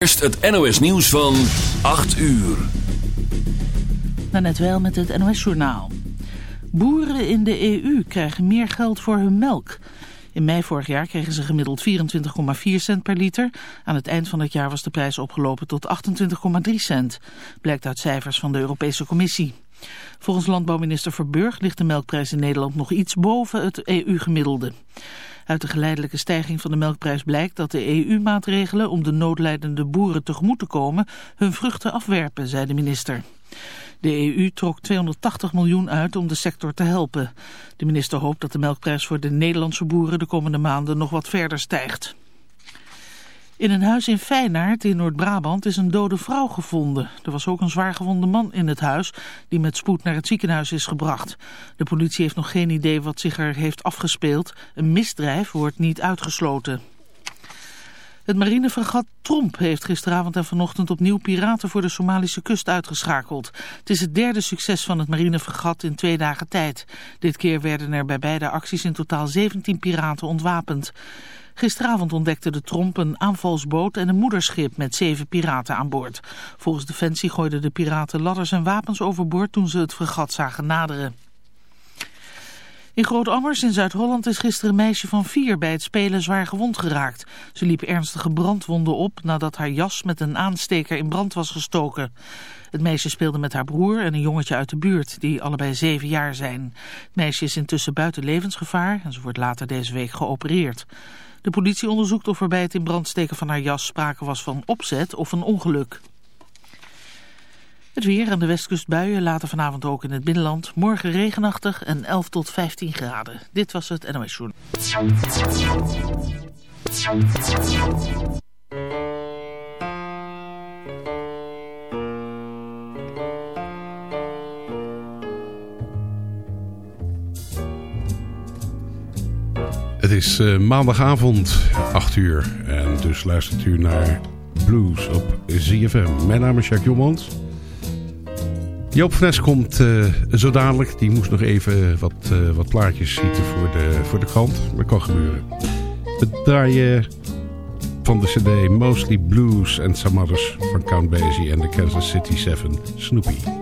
Eerst het NOS nieuws van 8 uur. net wel met het NOS journaal. Boeren in de EU krijgen meer geld voor hun melk. In mei vorig jaar kregen ze gemiddeld 24,4 cent per liter. Aan het eind van het jaar was de prijs opgelopen tot 28,3 cent. Blijkt uit cijfers van de Europese Commissie. Volgens landbouwminister Verburg ligt de melkprijs in Nederland nog iets boven het EU-gemiddelde. Uit de geleidelijke stijging van de melkprijs blijkt dat de EU-maatregelen om de noodlijdende boeren tegemoet te komen hun vruchten afwerpen, zei de minister. De EU trok 280 miljoen uit om de sector te helpen. De minister hoopt dat de melkprijs voor de Nederlandse boeren de komende maanden nog wat verder stijgt. In een huis in Feyenaard in Noord-Brabant is een dode vrouw gevonden. Er was ook een zwaargewonde man in het huis die met spoed naar het ziekenhuis is gebracht. De politie heeft nog geen idee wat zich er heeft afgespeeld. Een misdrijf wordt niet uitgesloten. Het marinefregat Tromp heeft gisteravond en vanochtend opnieuw piraten voor de Somalische kust uitgeschakeld. Het is het derde succes van het marinefregat in twee dagen tijd. Dit keer werden er bij beide acties in totaal 17 piraten ontwapend. Gisteravond ontdekte de Tromp een aanvalsboot en een moederschip met zeven piraten aan boord. Volgens Defensie gooiden de piraten ladders en wapens overboord toen ze het fregat zagen naderen. In Groot-Ammers in Zuid-Holland is gisteren een meisje van vier bij het spelen zwaar gewond geraakt. Ze liep ernstige brandwonden op nadat haar jas met een aansteker in brand was gestoken. Het meisje speelde met haar broer en een jongetje uit de buurt, die allebei zeven jaar zijn. Het meisje is intussen buiten levensgevaar en ze wordt later deze week geopereerd. De politie onderzoekt of er bij het in brand steken van haar jas sprake was van opzet of een ongeluk. Het weer aan de westkust buien, later vanavond ook in het binnenland. Morgen regenachtig en 11 tot 15 graden. Dit was het NOS Journal. Is uh, maandagavond, 8 uur. En dus luistert u naar Blues op ZFM. Mijn naam is Jacques Jommans. Joop Fres komt uh, zo dadelijk. Die moest nog even wat, uh, wat plaatjes schieten voor de, voor de krant. Dat kan gebeuren. We draaien van de cd Mostly Blues and Some Others van Count Basie en de Kansas City 7 Snoopy.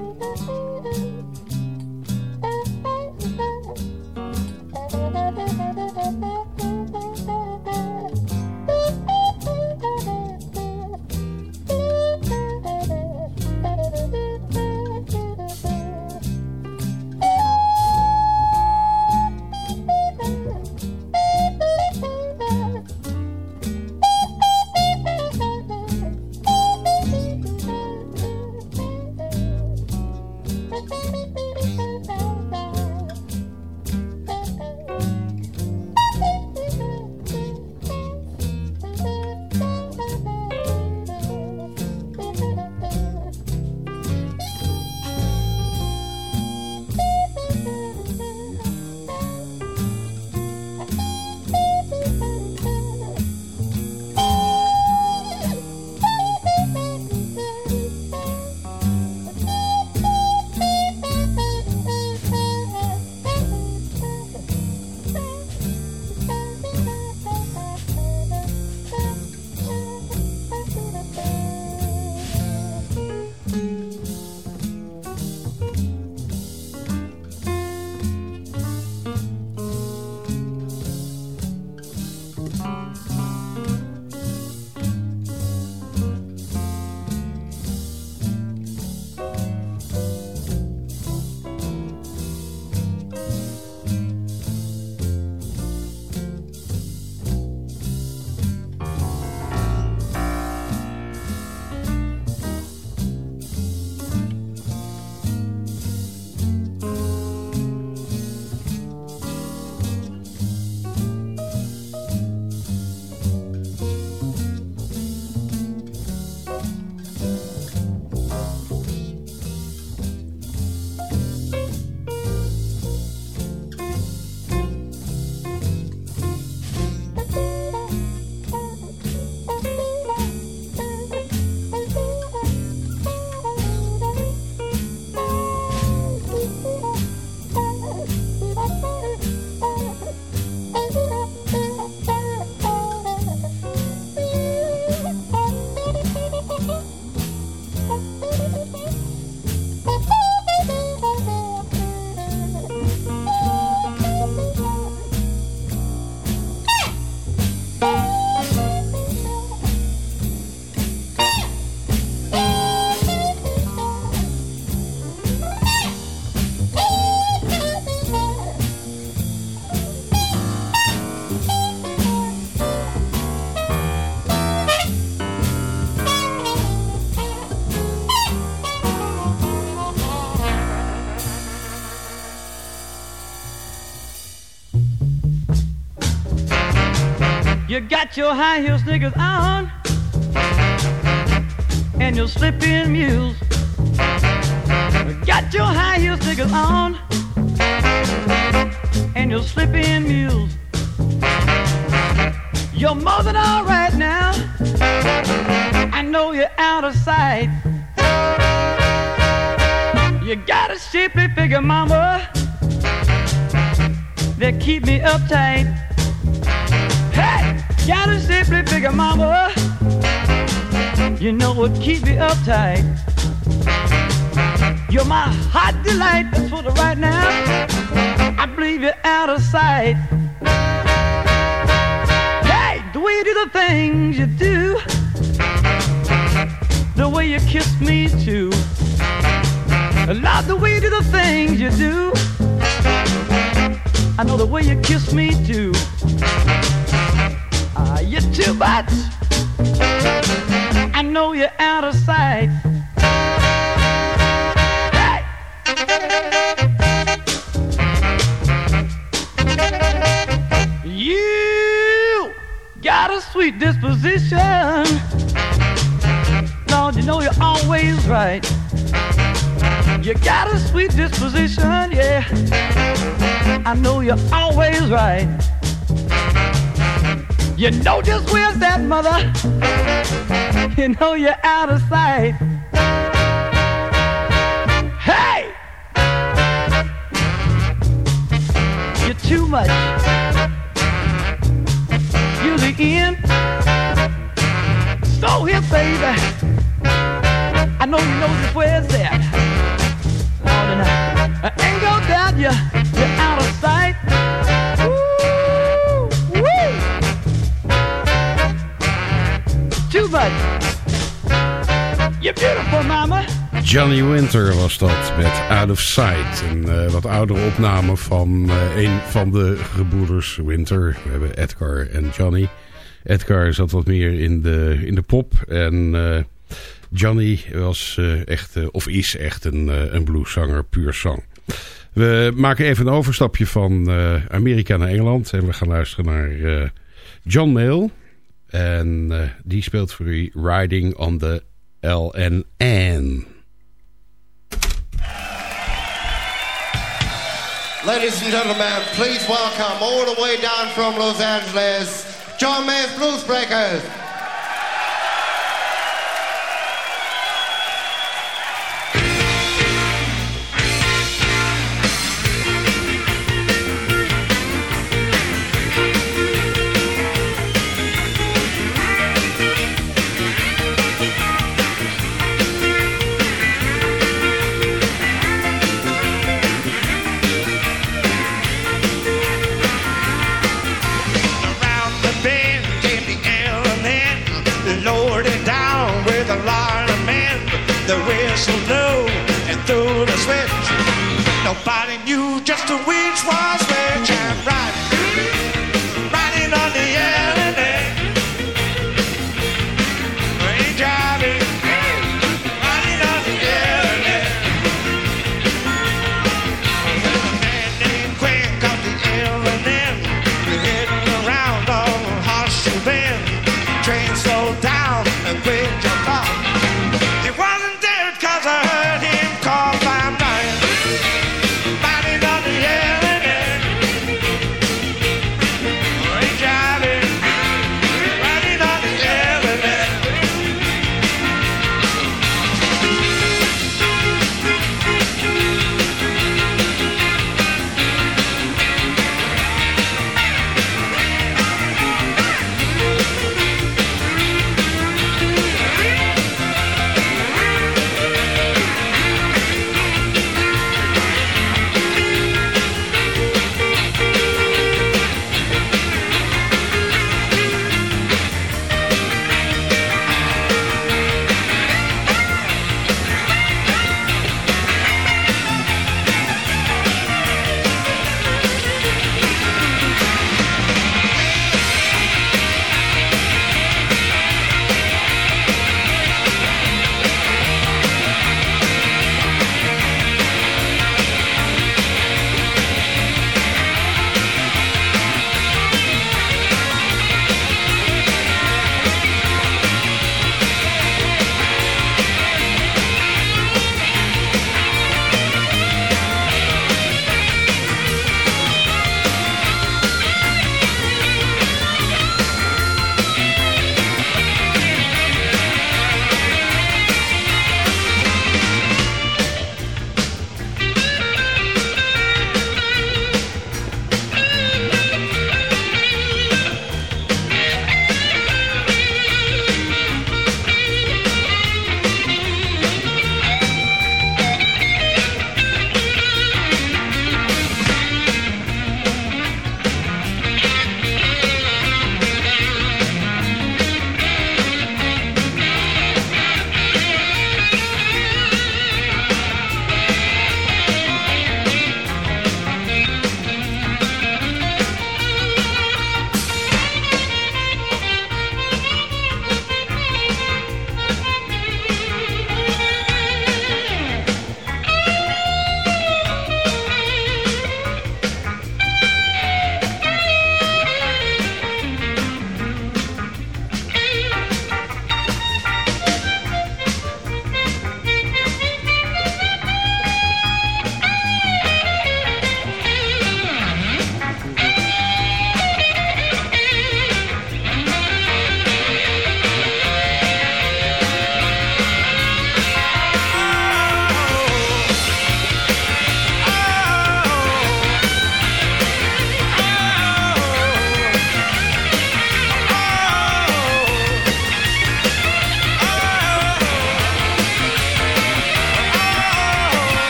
You got your high heel sneakers on and your slipping mules. You got your high heel sneakers on and your slipping mules. You're more than all right now. I know you're out of sight. You got a shapely figure, mama, that keep me uptight. Got a shapely figure, mama, you know what keep me uptight. You're my hot delight, that's for the right now. I believe you're out of sight. Hey, The way you do the things you do, the way you kiss me too. I love the way you do the things you do. I know the way you kiss me too. Much. I know you're out of sight. You got a sweet disposition. Lord, you know you're always right. You got a sweet disposition, yeah. I know you're always right. You know just where's that mother. You know you're out of sight. Hey! You're too much You leak in. So here, baby, I know you know just where it's at. Lord, and I, ain't go down. doubt you, you're out of sight. Too much. You're beautiful, mama. Johnny Winter was dat met Out of Sight. Een uh, wat oudere opname van uh, een van de gebroeders Winter. We hebben Edgar en Johnny. Edgar zat wat meer in de, in de pop. En uh, Johnny was uh, echt, uh, of is echt een, een blueszanger, puur zang. We maken even een overstapje van Amerika naar Engeland. En we gaan luisteren naar John Mayle. En eh, die speelt voor u Riding on the L&N. Ladies and gentlemen, please welcome all the way down from Los Angeles, John Mayall's Blues so low and threw the switch. Nobody knew just which was which.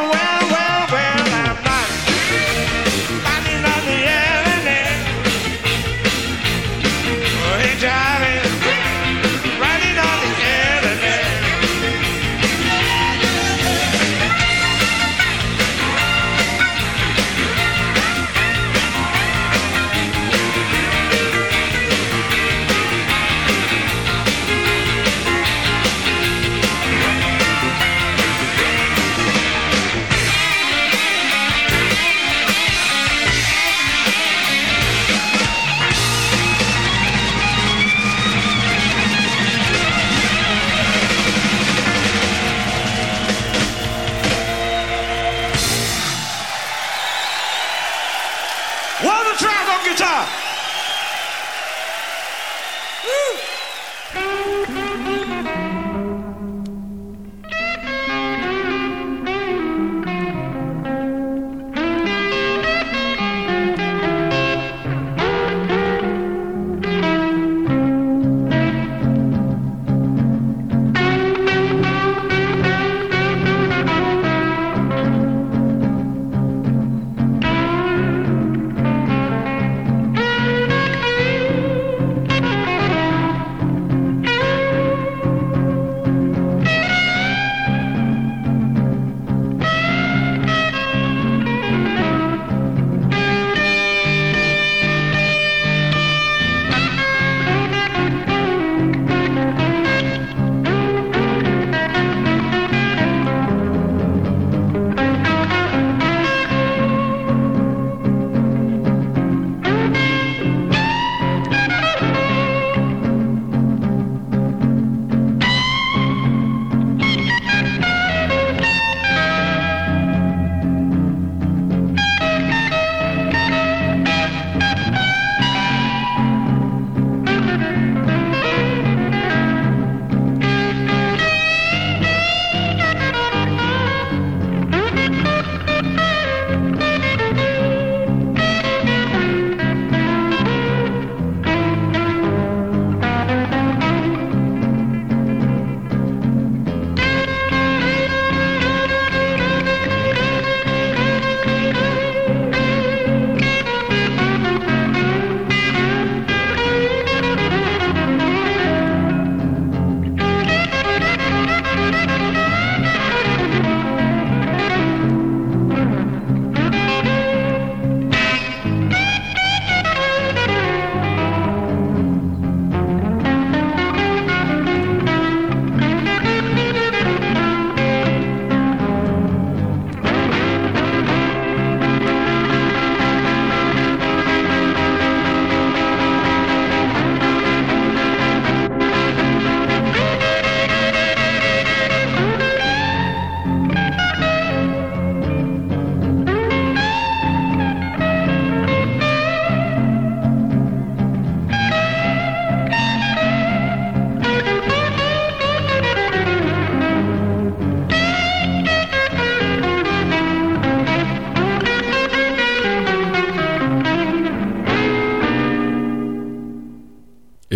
Well,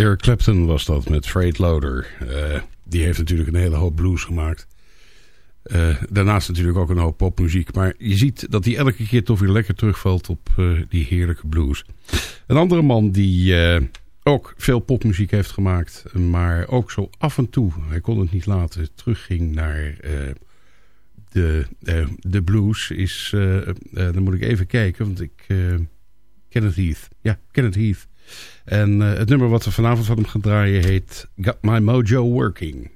Eric Clapton was dat met Freight Loader. Eh, die heeft natuurlijk een hele hoop blues gemaakt. Eh, daarnaast natuurlijk ook een hoop popmuziek. Maar je ziet dat hij elke keer toch weer lekker terugvalt op eh, die heerlijke blues. Een andere man die ook veel popmuziek heeft gemaakt. Maar ook zo af en toe, hij kon het niet laten, terugging naar de, de blues. Is, dan moet ik even kijken, want ik... Kenneth Heath. Ja, Kenneth Heath. En uh, het nummer wat we vanavond van hem gaan draaien heet Got My Mojo Working.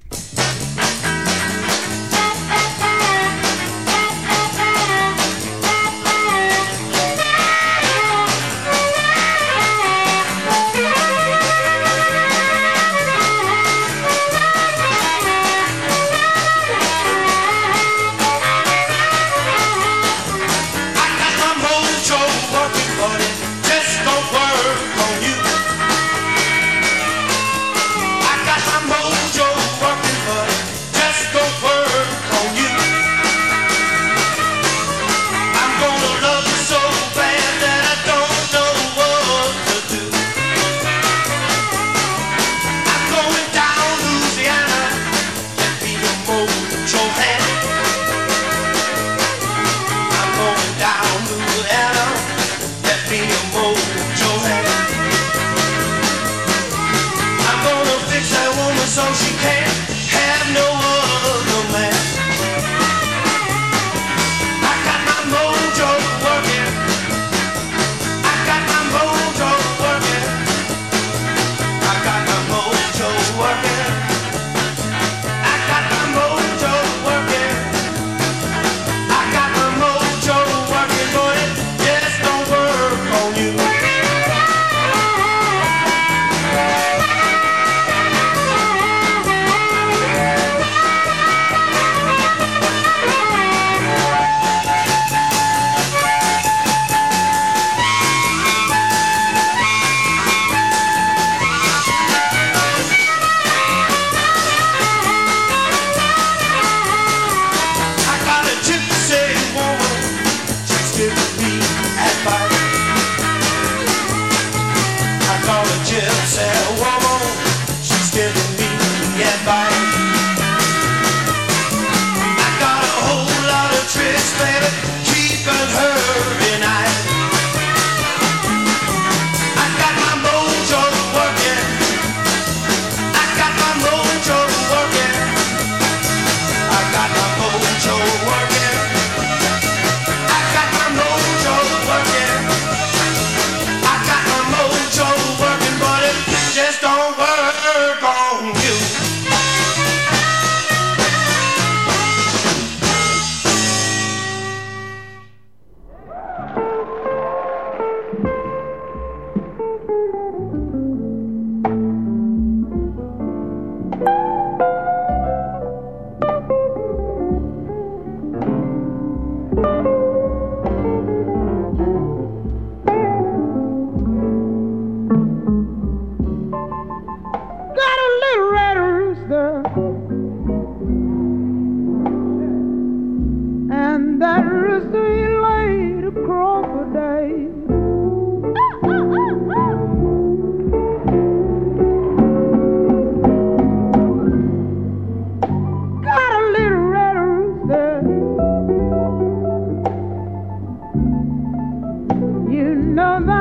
no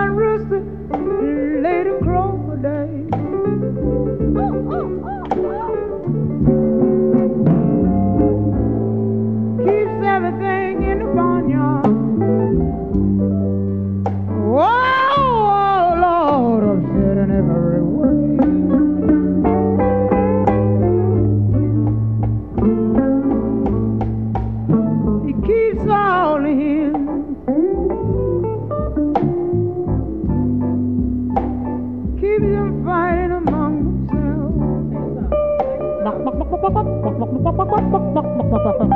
Bye-bye.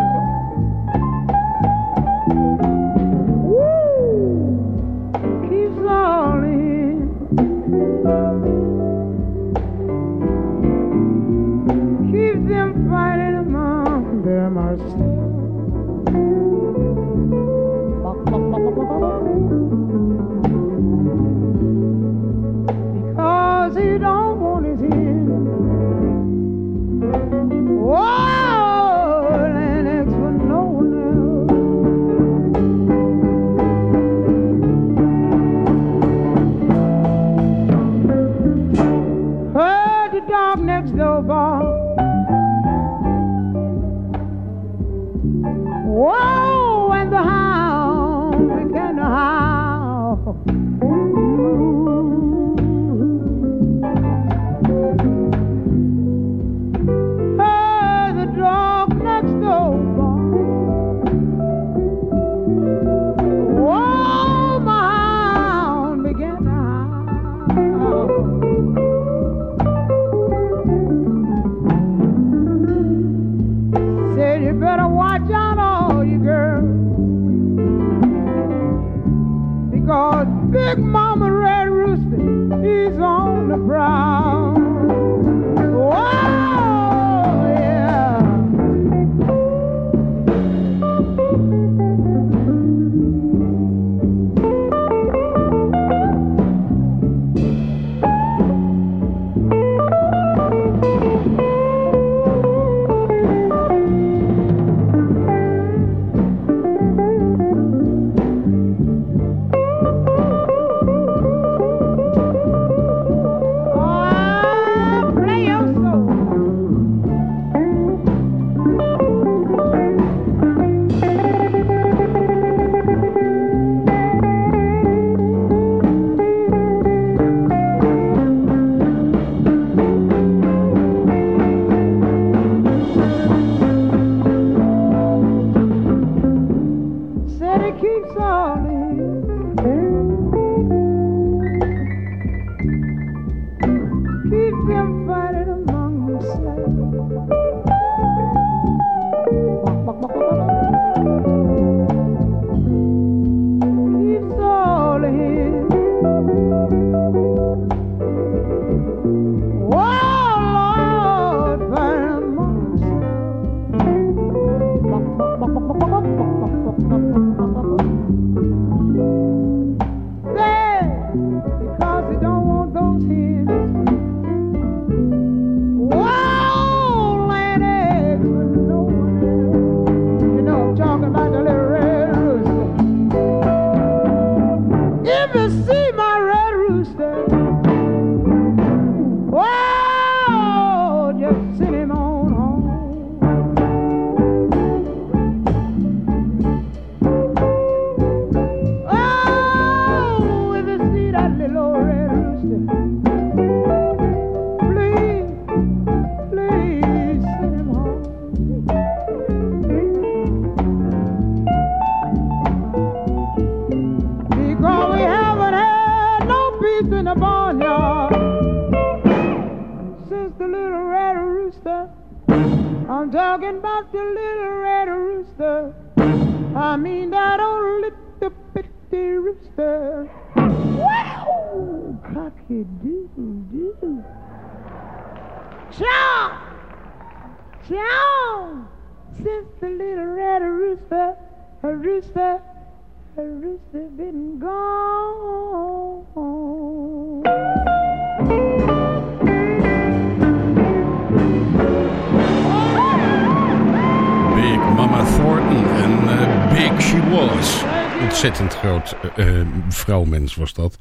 Vrouwmens was dat.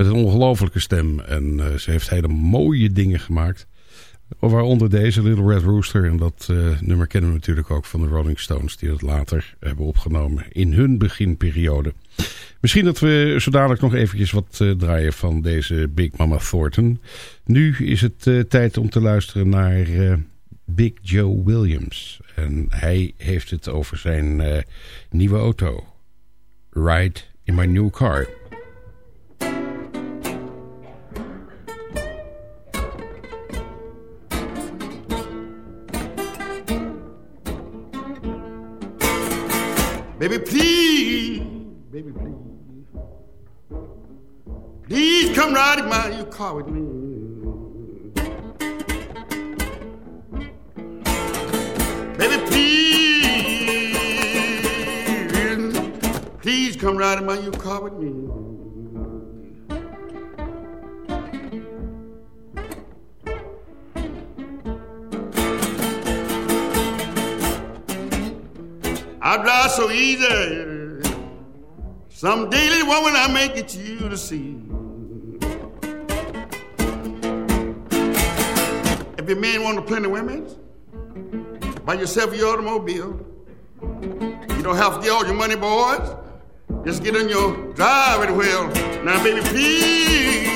Met een ongelofelijke stem. En eh, ze heeft hele mooie dingen gemaakt. Waaronder deze Little Red Rooster. En dat eh, nummer kennen we natuurlijk ook van de Rolling Stones. Die het later hebben opgenomen in hun beginperiode. Misschien dat we zo dadelijk nog eventjes wat eh, draaien van deze Big Mama Thornton. Nu is het tijd om te luisteren naar Big Joe Williams. En hij heeft het over zijn nieuwe auto. Ride in my new car. Baby, please, baby, please. Please come ride in my your car with me. Come ride in my your car with me. I drive so easy. Some daily woman I make it you to see. If your man want to plenty women, buy yourself your automobile. You don't have to get all your money, boys. Just get in your driving wheel. Now, baby, please.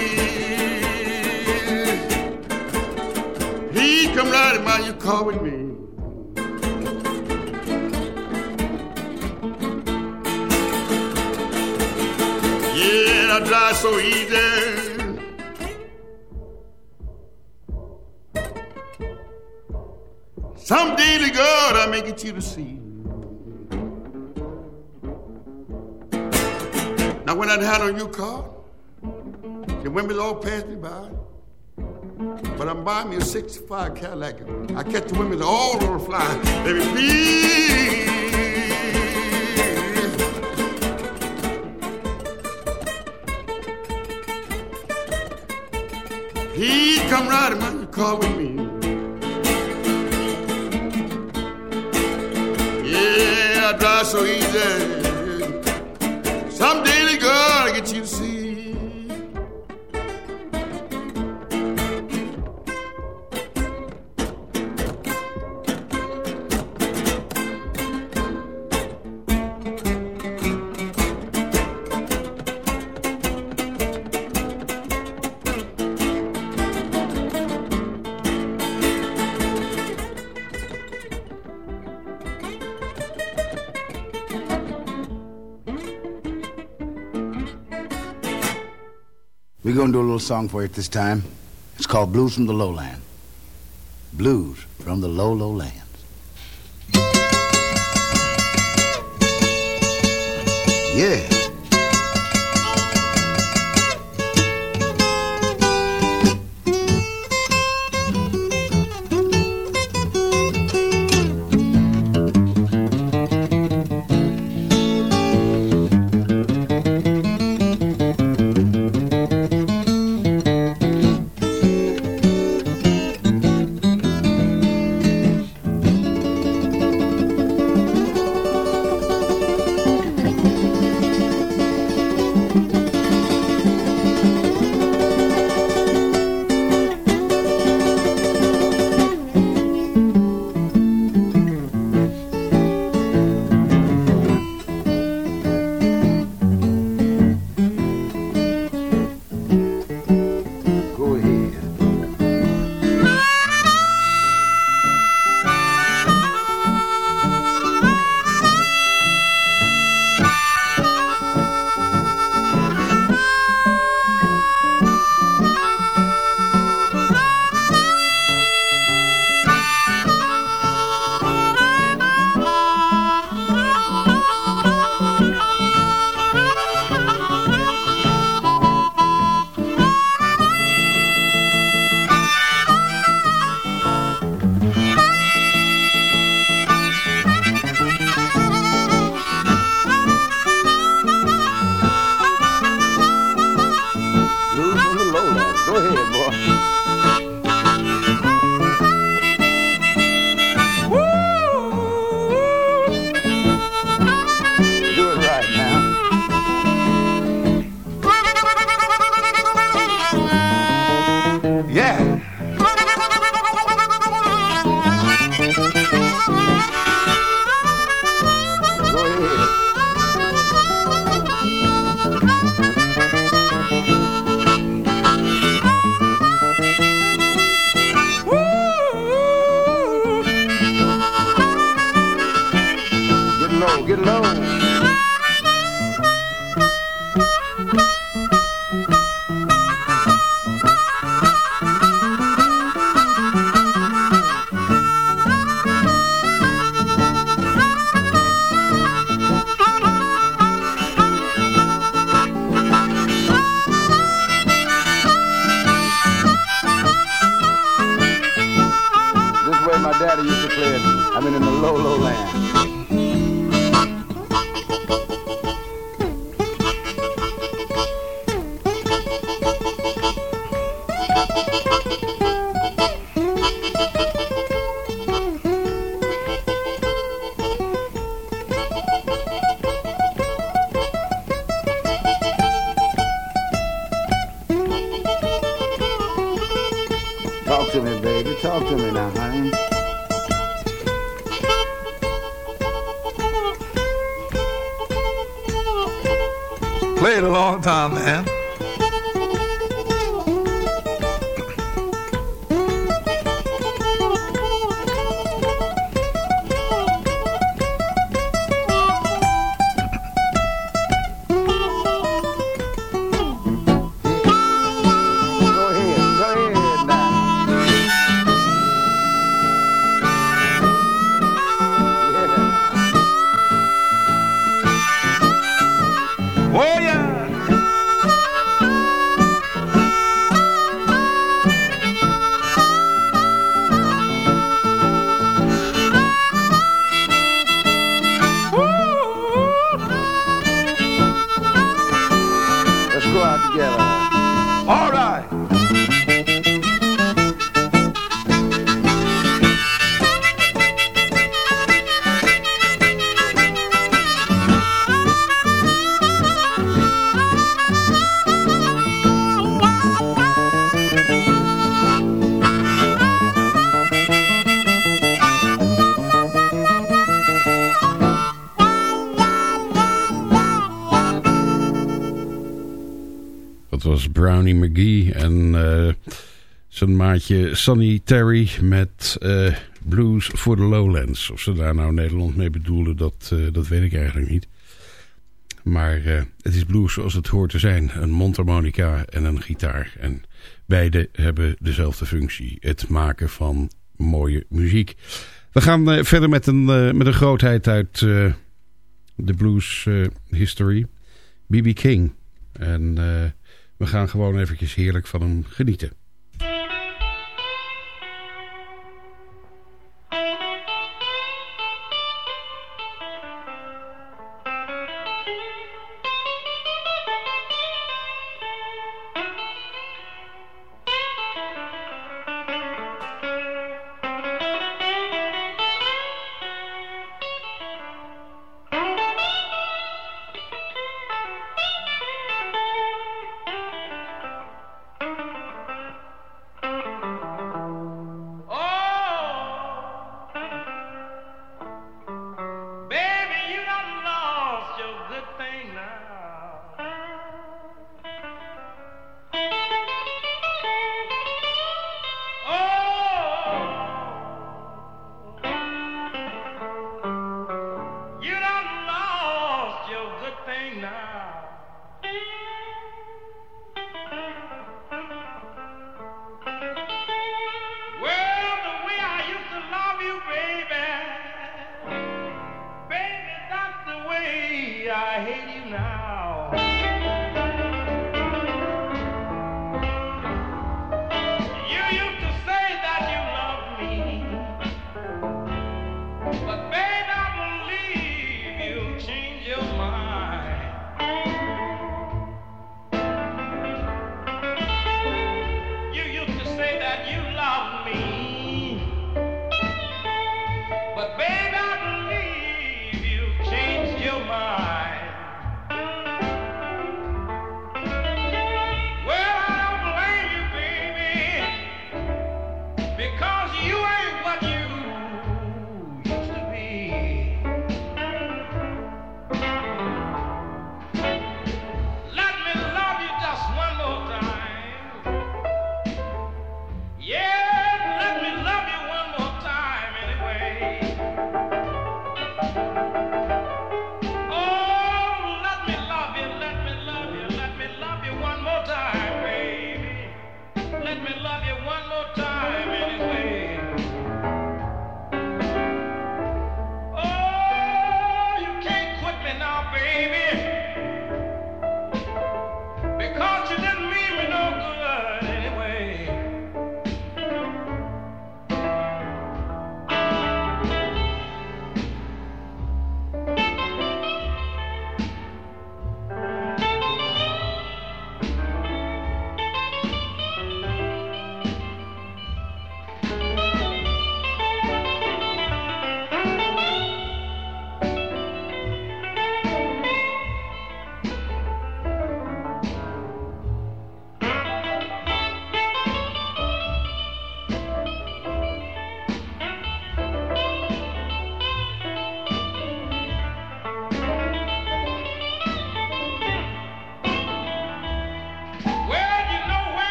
Please come in my your car with me. Yeah, I drive so easy. Some daily God I make it you to see. Now when I had on your car, the women all passed me by. But I'm buying me a 65 Cadillac. I catch the women all over the fly. Baby, please. Please come ride in my car with me. Yeah, I drive so easy. Some daily girl I get you do a little song for you this time. It's called Blues from the Lowland. Blues from the low, low lands. Yeah. Talk to me now, honey. Played a long time, man. McGee en eh, zijn maatje Sonny Terry met eh, Blues for the Lowlands. Of ze daar nou Nederland mee bedoelen, dat, eh, dat weet ik eigenlijk niet. Maar het is blues zoals het hoort te zijn. Een mondharmonica en een gitaar. En beide hebben dezelfde functie. Het maken van mooie muziek. We gaan verder met een, met een grootheid uit de blues history. B.B. King. En we gaan gewoon eventjes heerlijk van hem genieten.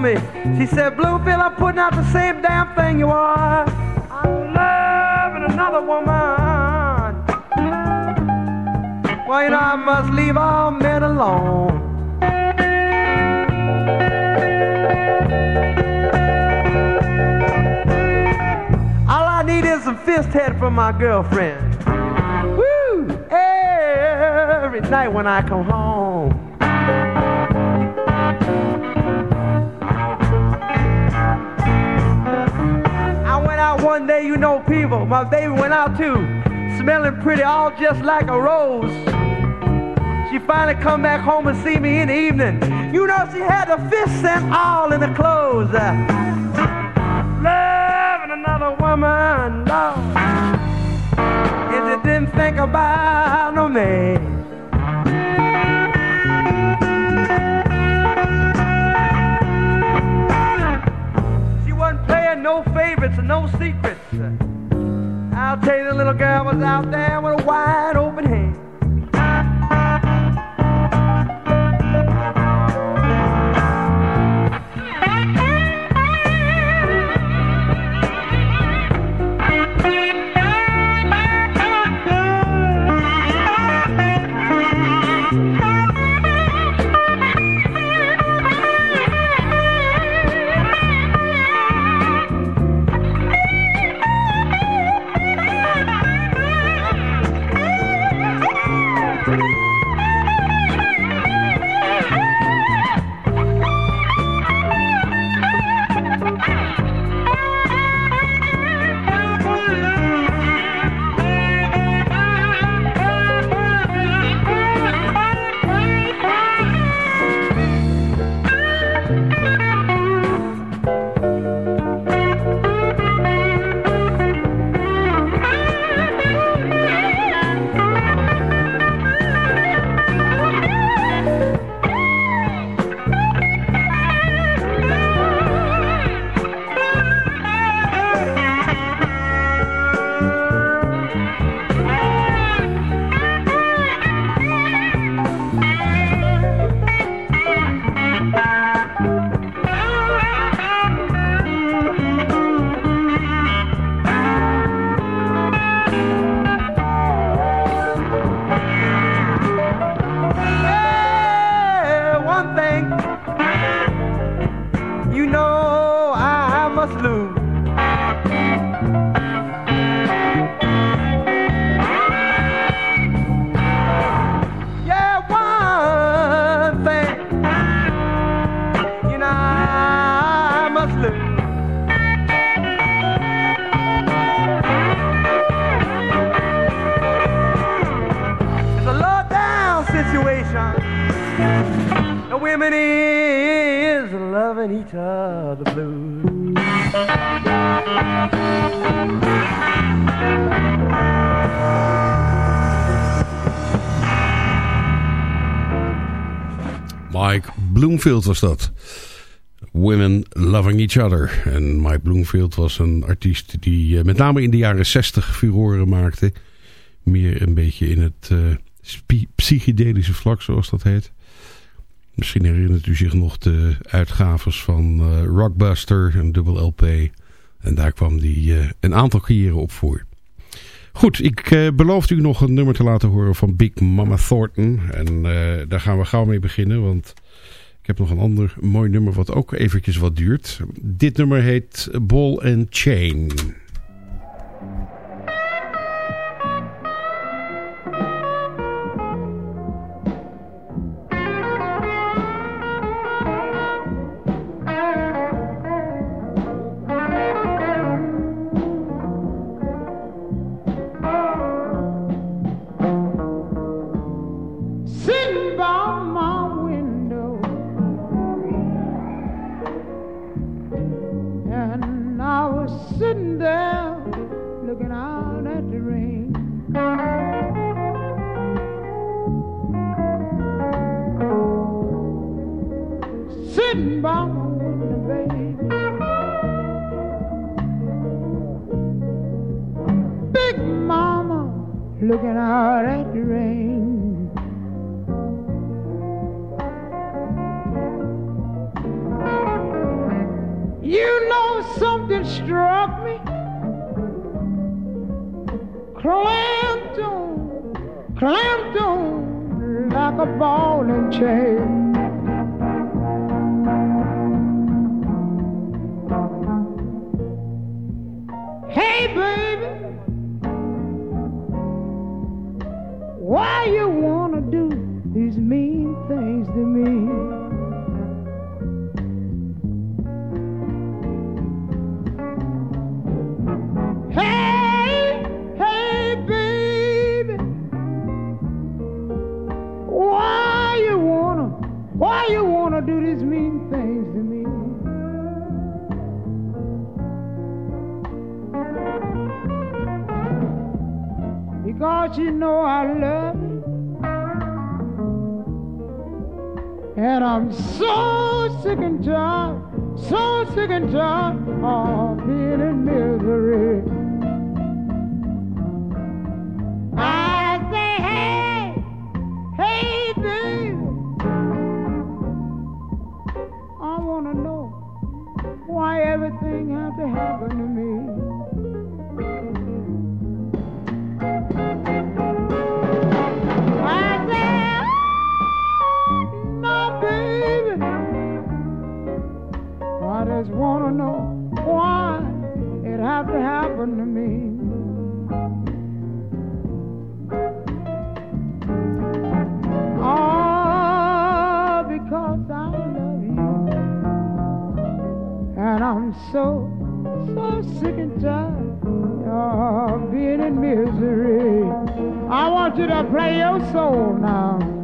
Me. She said, Bluefield, I'm putting out the same damn thing you are. I'm loving another woman. Well, you know, I must leave all men alone. All I need is some fist head from my girlfriend. Woo! Every night when I come home. Know, people. My baby went out too, smelling pretty, all just like a rose. She finally come back home and see me in the evening. You know, she had the fist and all in the clothes. Uh, loving another woman, Lord. And she didn't think about no man. Know I must lose. Blue. Mike Bloomfield was dat. Women Loving Each Other. En Mike Bloomfield was een artiest die eh, met name in de jaren 60 furoren maakte. Meer een beetje in het eh, psychedelische vlak, zoals dat heet. Misschien herinnert u zich nog de uitgaves van eh, Rockbuster, een dubbel LP. En daar kwam die eh, een aantal keren op voor. Goed, ik eh, beloofde u nog een nummer te laten horen van Big Mama Thornton. En daar gaan we gauw mee beginnen, want ik heb nog een ander mooi nummer wat ook eventjes wat duurt. Dit nummer heet Ball and Chain. Big mama looking out at the rain. You know something struck me. Clamped on, clamped on like a ball and chain. I just wanna know why it had to happen to me. Oh, because I love you. And I'm so, so sick and tired of being in misery. I want you to play your soul now.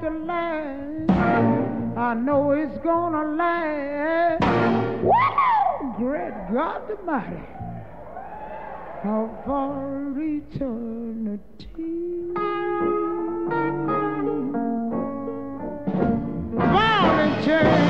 to last. I know it's gonna last. Woo! Great God Almighty. How far eternity? Volunteer.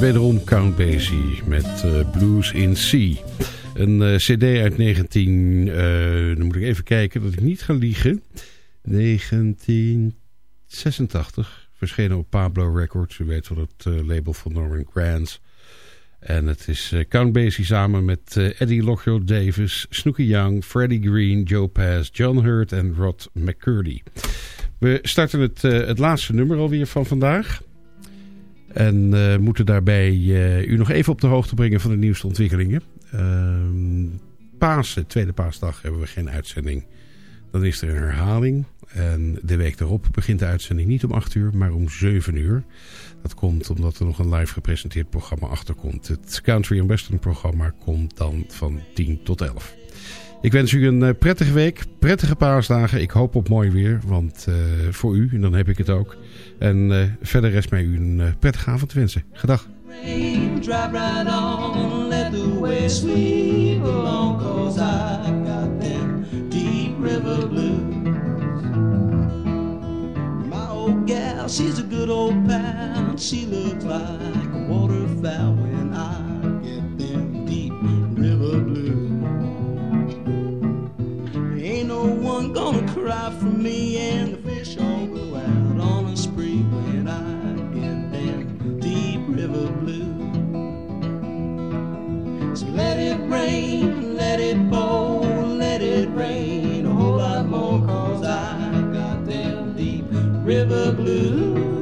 Wederom Count Basie met uh, Blues in C. Een uh, cd uit 19... Uh, dan moet ik even kijken dat ik niet ga liegen. 1986. Verschenen op Pablo Records. U weet wel het label van Norman Granz. En het is Count Basie samen met Eddie Lockjaw Davis, Snooky Young, Freddie Green, Joe Pass, John Hurt en Rod McCurdy. We starten het, het laatste nummer alweer van vandaag. En uh, moeten daarbij uh, u nog even op de hoogte brengen van de nieuwste ontwikkelingen. Uh, Pasen, tweede paasdag, hebben we geen uitzending. Dan is er een herhaling. En de week daarop begint de uitzending niet om 8 uur, maar om 7 uur. Dat komt omdat er nog een live gepresenteerd programma achterkomt. Het Country and Western programma komt dan van 10 tot 11. Ik wens u een uh, prettige week, prettige paasdagen. Ik hoop op mooi weer, want uh, voor u, en dan heb ik het ook. En uh, verder rest mij u een prettige avond te wensen. Gedag. She's a good old she looks like waterfowl gonna cry for me and the fish all go out on a spree when I get them deep river blue. So let it rain, let it pour, let it rain a whole lot more cause I got them deep river blue.